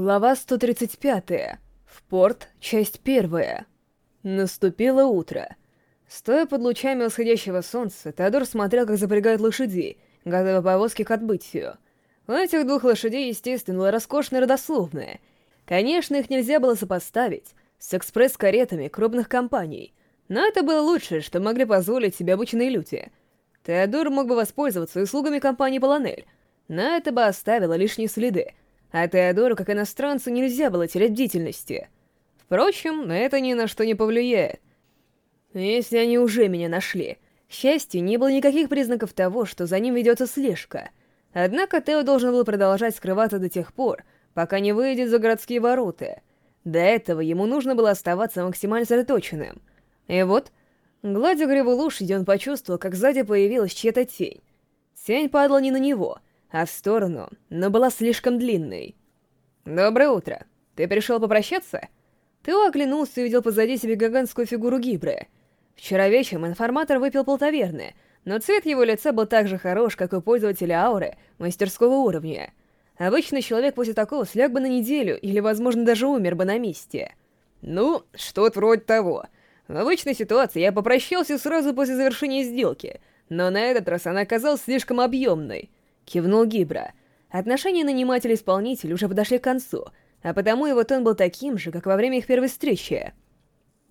Глава 135. Порт, часть первая. Наступило утро. Стоя под лучами восходящего солнца, Теодор смотрел, как запрягают лошади, готовя повозки к отбытию. У этих двух лошадей, естественно, была роскошная родословная. Конечно, их нельзя было сопоставить с экспресс-каретами крупных компаний, но это было лучшее, что могли позволить себе обычные люди. Теодор мог бы воспользоваться услугами компании «Полонель», но это бы оставило лишние следы, а Теодору, как иностранцу, нельзя было терять бдительности. Впрочем, это ни на что не повлияет. Если они уже меня нашли. К счастью, не было никаких признаков того, что за ним ведется слежка. Однако Тео должен был продолжать скрываться до тех пор, пока не выйдет за городские ворота. До этого ему нужно было оставаться максимально сосредоточенным. И вот, гладя гриву лошади, он почувствовал, как сзади появилась чья-то тень. Тень падала не на него — а в сторону, но была слишком длинной. «Доброе утро. Ты пришел попрощаться?» Тео оглянулся и увидел позади себя гигантскую фигуру Гибры. Вчера вечером информатор выпил полтаверны, но цвет его лица был так же хорош, как у пользователя ауры мастерского уровня. Обычный человек после такого слег бы на неделю или, возможно, даже умер бы на месте. Ну, что-то вроде того. В обычной ситуации я попрощался сразу после завершения сделки, но на этот раз она оказалась слишком объемной — кивнул Гибра. Отношения нанимателя и исполнителя уже подошли к концу, а потому его тон был таким же, как во время их первой встречи.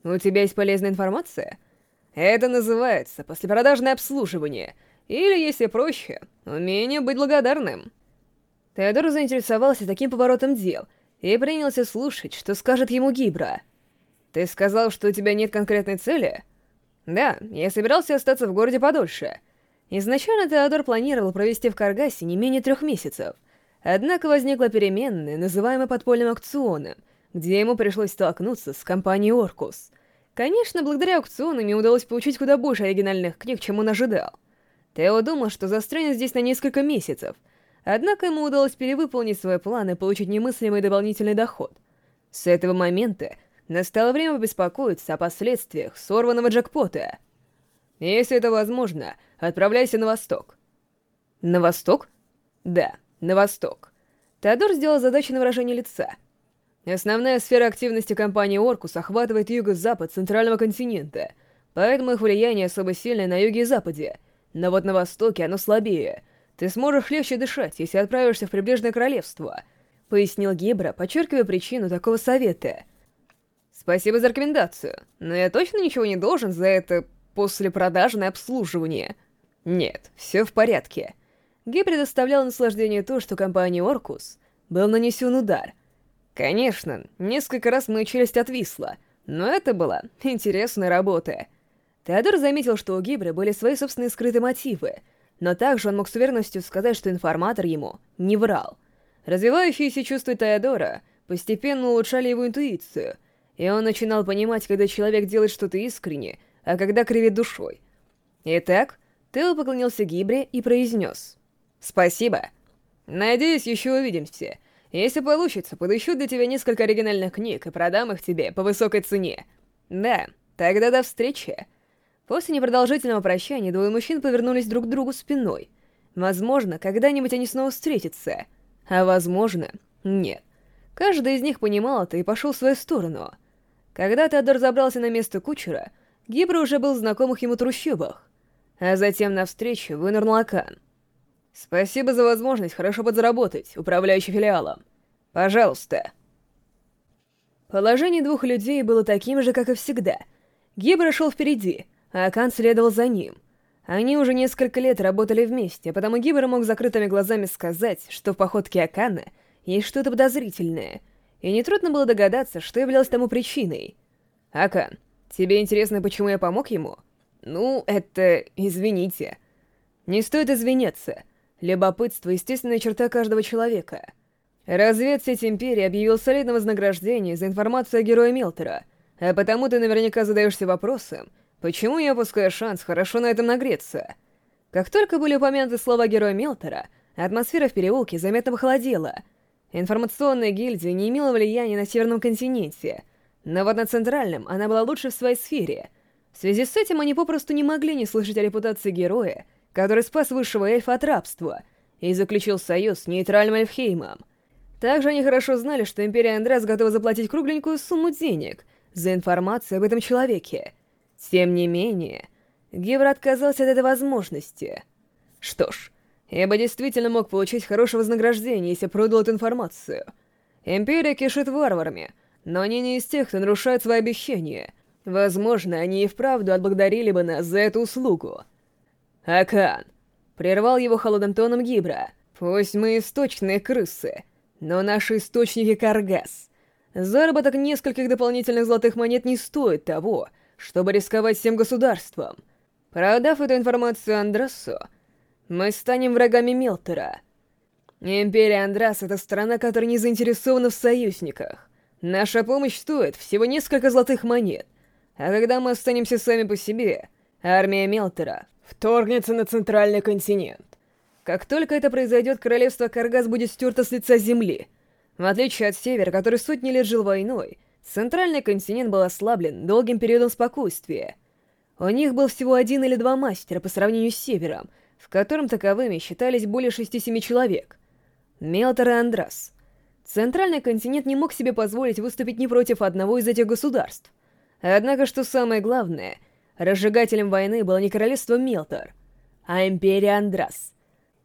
«У тебя есть полезная информация?» «Это называется послепродажное обслуживание, или, если проще, умение быть благодарным». Теодор заинтересовался таким поворотом дел и принялся слушать, что скажет ему Гибра. «Ты сказал, что у тебя нет конкретной цели?» «Да, я собирался остаться в городе подольше, Изначально Теодор планировал провести в Каргасе не менее трех месяцев, однако возникла переменная, называемая подпольным аукционом, где ему пришлось столкнуться с компанией «Оркус». Конечно, благодаря аукциону ему удалось получить куда больше оригинальных книг, чем он ожидал. Тео думал, что застрянет здесь на несколько месяцев, однако ему удалось перевыполнить свои планы и получить немыслимый дополнительный доход. С этого момента настало Если это возможно, отправляйся на восток». «На восток?» «Да, на восток». Теодор сделал задачу на выражение лица. «Основная сфера активности компании «Оркус» охватывает юго-запад центрального континента, поэтому их влияние особо сильное на юге и западе, но вот на востоке оно слабее. Ты сможешь легче дышать, если отправишься в прибрежное королевство», — пояснил Гибра, подчеркивая причину такого совета. «Спасибо за рекомендацию, но я точно ничего не должен за это после продажи на обслуживание. Нет, все в порядке. Гей предоставлял наслаждение то, что компания «Оркус» был нанесен удар. Конечно, несколько раз моя челюсть отвисла, но это была интересная работа. Теодор заметил, что у Гибры были свои собственные скрытые мотивы, но также он мог с уверенностью сказать, что информатор ему не врал. Развивающиеся чувства Теодора постепенно улучшали его интуицию, и он начинал понимать, когда человек делает что-то искренне — а когда кривит душой. Итак, Тео поклонился Гибре и произнес. «Спасибо. Надеюсь, еще увидимся. Если получится, подыщу для тебя несколько оригинальных книг и продам их тебе по высокой цене. Да, тогда до встречи». После непродолжительного прощания двое мужчин повернулись друг к другу спиной. Возможно, когда-нибудь они снова встретятся. А возможно, нет. Каждый из них понимал это и пошел в свою сторону. Когда Теодор забрался на место кучера, Гибра уже был знакомых ему трущобах. А затем навстречу вынырнул Акан. «Спасибо за возможность хорошо подзаработать, управляющий филиалом. Пожалуйста». Положение двух людей было таким же, как и всегда. Гибра шел впереди, а Акан следовал за ним. Они уже несколько лет работали вместе, потому Гибра мог закрытыми глазами сказать, что в походке Акана есть что-то подозрительное, и нетрудно было догадаться, что являлось тому причиной. Акан, Тебе интересно, почему я помог ему? Ну, это... извините. Не стоит извиняться. Любопытство — естественная черта каждого человека. Развед Разведсеть Империи объявил солидное вознаграждение за информацию о герое Милтера, а потому ты наверняка задаешься вопросом, почему я опускаю шанс хорошо на этом нагреться? Как только были упомянуты слова героя Милтера, атмосфера в переулке заметно похолодела. Информационная гильдия не имела влияния на Северном континенте — но вот на Центральном она была лучше в своей сфере. В связи с этим они попросту не могли не слышать о репутации героя, который спас высшего эльфа от рабства и заключил союз с нейтральным Эльфхеймом. Также они хорошо знали, что Империя Андрес готова заплатить кругленькую сумму денег за информацию об этом человеке. Тем не менее, Гибра отказался от этой возможности. Что ж, я бы действительно мог получить хорошее вознаграждение, но они не из тех, кто нарушает свои обещания. Возможно, они и вправду отблагодарили бы нас за эту услугу. Акан. Прервал его холодным тоном Гибра. Пусть мы источные крысы, но наши источники каргас. Заработок нескольких дополнительных золотых монет не стоит того, чтобы рисковать всем государством. Продав эту информацию Андрасу, мы станем врагами Мелтера. Империя Андрас — это страна, которая не заинтересована в союзниках. Наша помощь стоит всего несколько золотых монет. А когда мы останемся сами по себе, армия Мелтера вторгнется на центральный континент. Как только это произойдет, королевство Каргас будет стерто с лица земли. В отличие от Севера, который сотни лет жил войной, центральный континент был ослаблен долгим периодом спокойствия. У них был всего один или два мастера по сравнению с Севером, в котором таковыми считались более шести-семи человек. Мелтер и Андрас — Центральный континент не мог себе позволить выступить не против одного из этих государств. Однако, что самое главное, разжигателем войны было не королевство Мелтор, а империя Андрас.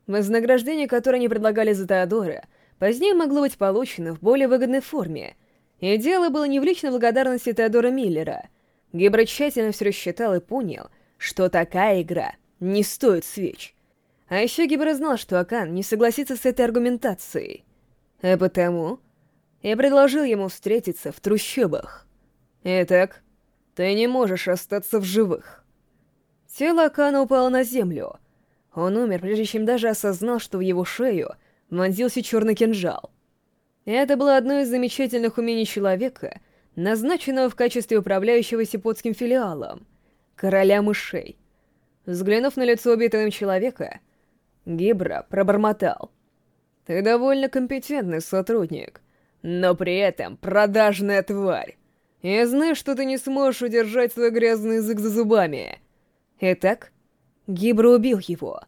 Вознаграждение, которое они предлагали за Теодора, позднее могло быть получено в более выгодной форме, и дело было не в личной благодарности Теодора Миллера. Гибра тщательно все рассчитал и понял, что такая игра не стоит свеч. А еще Гибра знал, что Акан не согласится с этой аргументацией — а потому я предложил ему встретиться в трущобах. Итак, ты не можешь остаться в живых. Тело Кана упало на землю. Он умер, прежде чем даже осознал, что в его шею вонзился черный кинжал. Это было одно из замечательных умений человека, назначенного в качестве управляющего сипотским филиалом — короля мышей. Взглянув на лицо убитого человека, Гибра пробормотал — ты довольно компетентный сотрудник, но при этом продажная тварь. Я знаю, что ты не сможешь удержать свой грязный язык за зубами. Итак, Гибра убил его.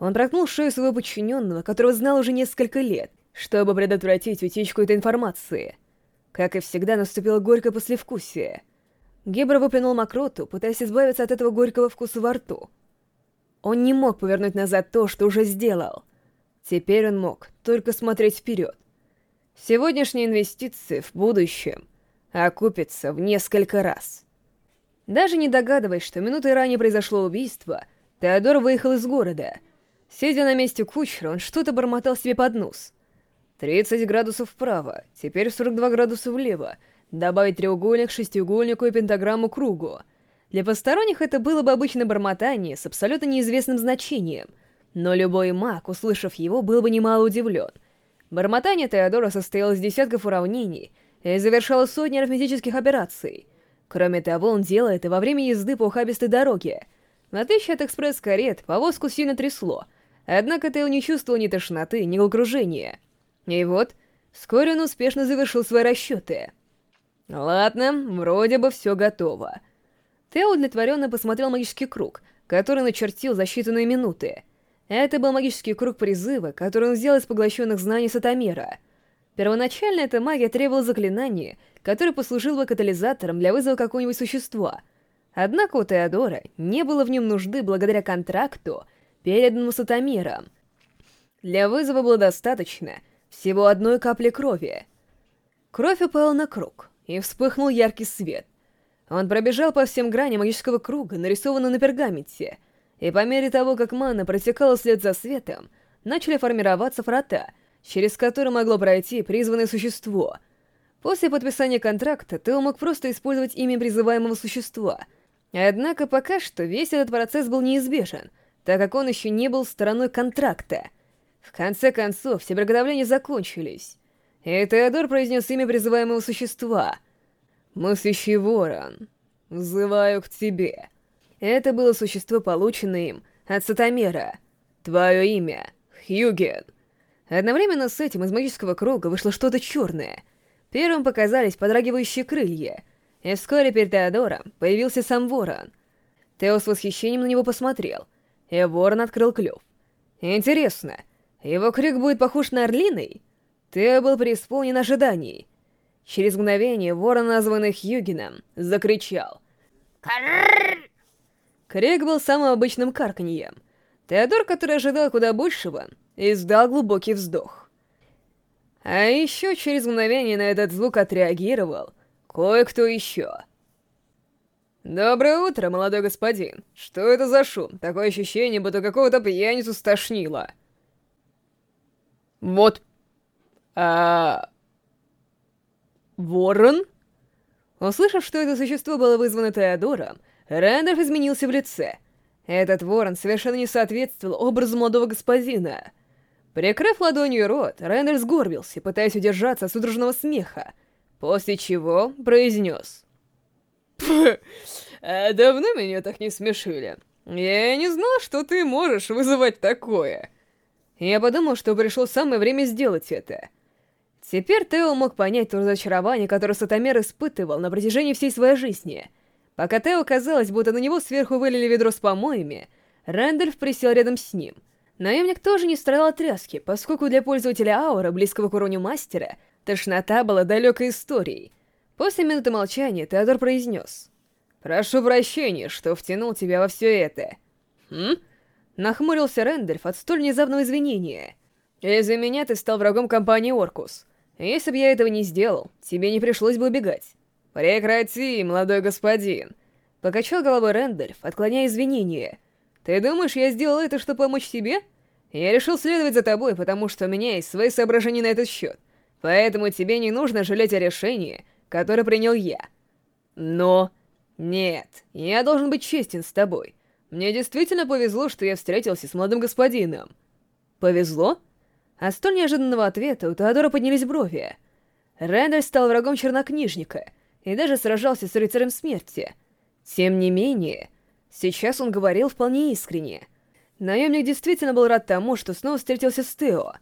Он проткнул шею своего подчиненного, которого знал уже несколько лет, чтобы предотвратить утечку этой информации. Как и всегда, наступило горькое послевкусие. Гибра выплюнул мокроту, пытаясь избавиться от этого горького вкуса во рту. Он не мог повернуть назад то, что уже сделал — Теперь он мог только смотреть вперед. Сегодняшние инвестиции в будущем окупятся в несколько раз. Даже не догадываясь, что минутой ранее произошло убийство, Теодор выехал из города. Сидя на месте кучера, он что-то бормотал себе под нос. 30 градусов вправо, теперь 42 градуса влево, добавить треугольник, шестиугольнику и пентаграмму кругу. Для посторонних это было бы обычное бормотание с абсолютно неизвестным значением, но любой маг, услышав его, был бы немало удивлен. Бормотание Теодора состояло из десятков уравнений и завершало сотни арифметических операций. Кроме того, он делал это во время езды по ухабистой дороге. В отличие от экспресс-карет, повозку сильно трясло, однако Тео не чувствовал ни тошноты, ни головокружения. И вот, вскоре он успешно завершил свои расчеты. Ладно, вроде бы все готово. Тео удовлетворенно посмотрел магический круг, который начертил за считанные минуты — это был магический круг призыва, который он сделал из поглощенных знаний Сатамира. Первоначально эта магия требовала заклинания, которое послужило бы катализатором для вызова какого-нибудь существа. Однако у Теодора не было в нем нужды благодаря контракту, переданному Сатамиром. Для вызова было достаточно всего одной капли крови. Кровь упала на круг, и вспыхнул яркий свет. Он пробежал по всем граням магического круга, нарисованного на пергаменте — и по мере того, как мана протекала вслед за светом, начали формироваться врата, через которые могло пройти призванное существо. После подписания контракта Тео мог просто использовать имя призываемого существа. Однако пока что весь этот процесс был неизбежен, так как он еще не был стороной контракта. В конце концов, все приготовления закончились. И Теодор произнес имя призываемого существа. «Мыслящий ворон, взываю к тебе». Это было существо, полученное им от Сатомера. Твое имя — Хьюген. Одновременно с этим из магического круга вышло что-то черное. Первым показались подрагивающие крылья, и вскоре перед Теодором появился сам ворон. Тео с восхищением на него посмотрел, и ворон открыл клюв. Интересно, его крик будет похож на орлиный? Тео был преисполнен ожиданий. Через мгновение ворон, названный Хьюгеном, закричал. «Каррррр!» Крик был самым обычным карканьем. Теодор, который ожидал куда большего, издал глубокий вздох. А еще через мгновение на этот звук отреагировал кое-кто еще. «Доброе утро, молодой господин. Что это за шум? Такое ощущение, будто какого-то пьяницу стошнило». «Вот... а... Ворон?» Услышав, что это существо было вызвано Теодором, Рэндольф изменился в лице. Этот ворон совершенно не соответствовал образу молодого господина. Прикрыв ладонью рот, Рэндольф сгорбился, пытаясь удержаться от судорожного смеха, после чего произнес. Э, давно меня так не смешили. Я не знал, что ты можешь вызывать такое». Я подумал, что пришло самое время сделать это. Теперь Тео мог понять то разочарование, которое Сатомер испытывал на протяжении всей своей жизни — Пока Тео казалось, будто на него сверху вылили ведро с помоями, Рэндольф присел рядом с ним. Наемник тоже не страдал от тряски, поскольку для пользователя аура, близкого к уровню мастера, тошнота была далекой историей. После минуты молчания Теодор произнес. «Прошу прощения, что втянул тебя во все это». «Хм?» Нахмурился Рэндольф от столь внезапного извинения. «Из-за меня ты стал врагом компании Оркус. Если бы я этого не сделал, тебе не пришлось бы убегать. «Прекрати, молодой господин!» Покачал головой Рэндальф, отклоняя извинения. «Ты думаешь, я сделал это, чтобы помочь тебе? Я решил следовать за тобой, потому что у меня есть свои соображения на этот счет. Поэтому тебе не нужно жалеть о решении, которое принял я. Но... Нет, я должен быть честен с тобой. Мне действительно повезло, что я встретился с молодым господином». «Повезло?» От столь неожиданного ответа у Теодора поднялись брови. Рэндаль стал врагом чернокнижника — и даже сражался с рыцарем смерти. Тем не менее, сейчас он говорил вполне искренне. Наемник действительно был рад тому, что снова встретился с Тео.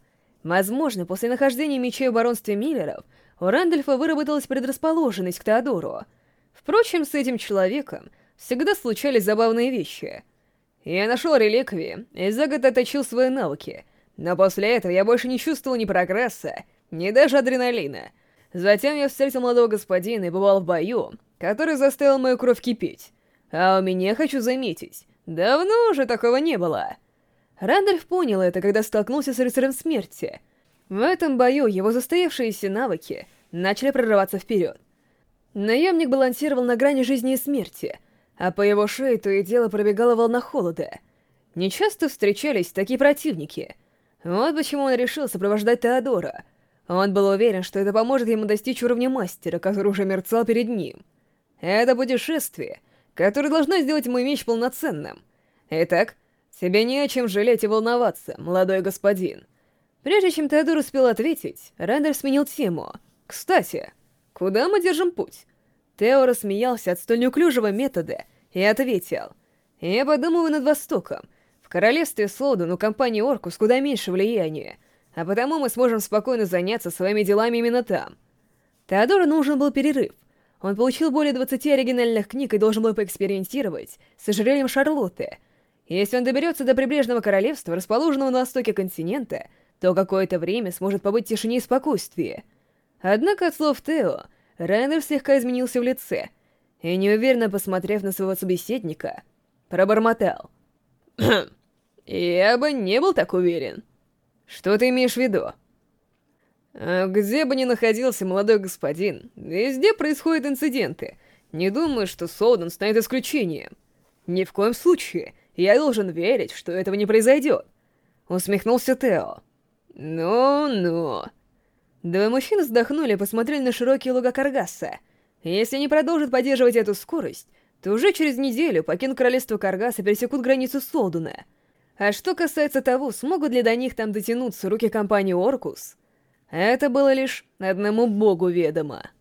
Возможно, после нахождения мечей в баронстве Миллеров у Рэндольфа выработалась предрасположенность к Теодору. Впрочем, с этим человеком всегда случались забавные вещи. Я нашел реликвии и за год отточил свои навыки, но после этого я больше не чувствовал ни прогресса, ни даже адреналина — Затем я встретил молодого господина и бывал в бою, который заставил мою кровь кипеть. А у меня, хочу заметить, давно уже такого не было. Рандольф понял это, когда столкнулся с рыцарем смерти. В этом бою его застоявшиеся навыки начали прорываться вперед. Наемник балансировал на грани жизни и смерти, а по его шее то и дело пробегала волна холода. Нечасто встречались такие противники. Вот почему он решил сопровождать Теодора — он был уверен, что это поможет ему достичь уровня мастера, который уже мерцал перед ним. Это путешествие, которое должно сделать мой меч полноценным. Итак, тебе не о чем жалеть и волноваться, молодой господин. Прежде чем Теодор успел ответить, Рендер сменил тему. «Кстати, куда мы держим путь?» Тео рассмеялся от столь неуклюжего метода и ответил. «Я подумываю над Востоком. В королевстве Слоуден у компании Оркус куда меньше влияния» а потому мы сможем спокойно заняться своими делами именно там. Теодору нужен был перерыв. Он получил более 20 оригинальных книг и должен был поэкспериментировать с ожерельем Шарлотты. Если он доберется до прибрежного королевства, расположенного на востоке континента, то какое-то время сможет побыть в тишине и спокойствии. Однако от слов Тео, Райнер слегка изменился в лице и, неуверенно посмотрев на своего собеседника, пробормотал. «Я бы не был так уверен». Что ты имеешь в виду? А где бы ни находился молодой господин, везде происходят инциденты. Не думаю, что Солден станет исключением. Ни в коем случае. Я должен верить, что этого не произойдет. Усмехнулся Тео. Ну-ну. Двое мужчин вздохнули и посмотрели на широкие луга Каргаса. Если они продолжат поддерживать эту скорость, то уже через неделю покинут королевство Каргаса и пересекут границу Солдуна — а что касается того, смогут ли до них там дотянуться руки компании «Оркус», это было лишь одному богу ведомо.